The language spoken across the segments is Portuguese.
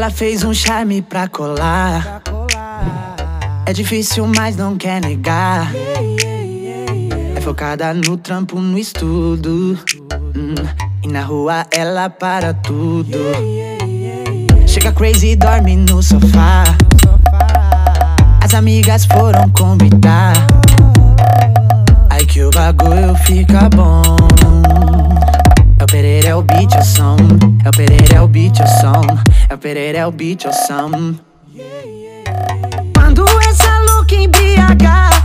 Ela fez um charme pra colar. É difícil, mas não quer negar. É focada no trampo, no estudo. Hum, e na rua ela para tudo. Chega crazy, dorme no sofá. As amigas foram convidar. Aí que o bagulho fica bom. É o Pereira, é o beat, o som. É o Pereira, é o beat, o som drop é o beat or something. Quando essa louca embriagar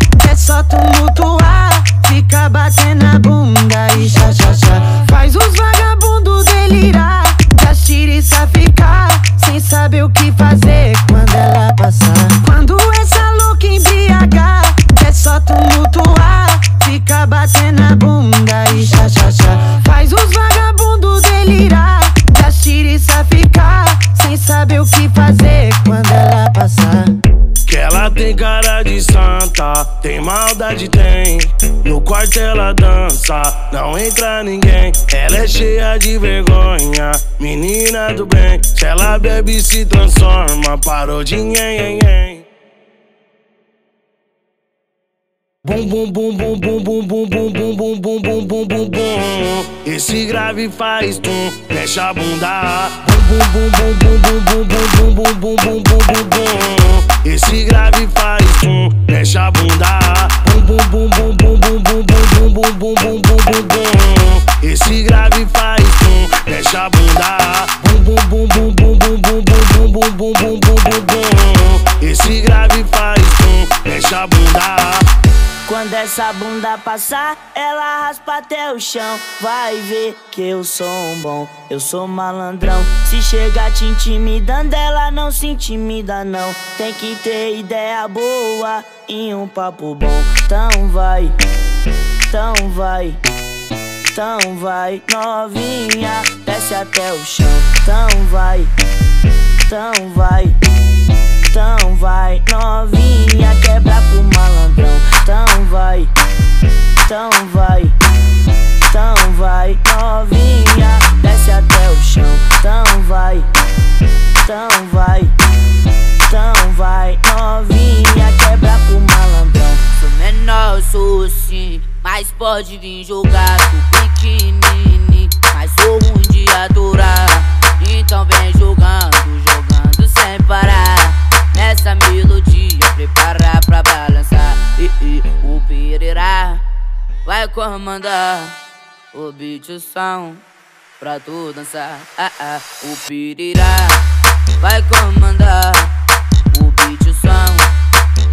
tem cara de santa, tem maldade, tem. No quarto ela dança, não entra ninguém. Ela é cheia de vergonha, menina do bem. Se ela bebe, se transforma, parou de nhen, nhen, Bum bum bum bum bum bum bum bum bum bum bum bum bum bum bum Esse grave faz tum, mexe a bunda Bum bum bum bum bum bum bum bum bum bum bum bum bum Esse grave faz tum, mexe a bunda Quando essa bunda passar, ela raspa até o chão. Vai ver que eu sou um bom, eu sou malandrão. Se chegar te intimidando, ela não se intimida, não. Tem que ter ideia boa e um papo bom. Então vai, então vai, então vai, novinha, desce até o chão. Então vai, então vai. Então vai, novinha, então vai, então vai, novinha, desce até o chão. Então vai, então vai, então vai, novinha, quebra pro malandrão. Sou menor, sou sim, mas pode vir jogar. Sou pequenininho, mas sou ruim de adorar. Então vem jogando, vai comandar o beat, o som pra tu dançar. Ah, ah, o Pereira vai comandar o beat, o som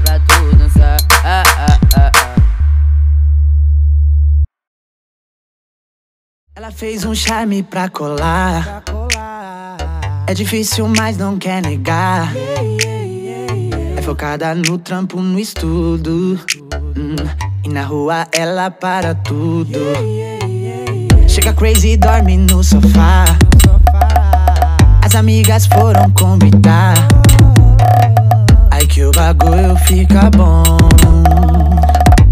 pra tu dançar. Ah, ah, ah, ah. Ela fez um charme pra colar. É difícil, mas não quer negar. É focada no trampo, no estudo. Hum, e na rua ela para tudo. Chega crazy, dorme no sofá. As amigas foram convidar. Aí que o bagulho fica bom.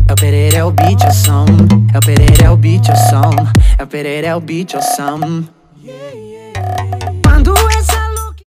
É o Pereira, é o beat, o som. É o Pereira, é o beat, o som. É o Pereira, é o beat, o som.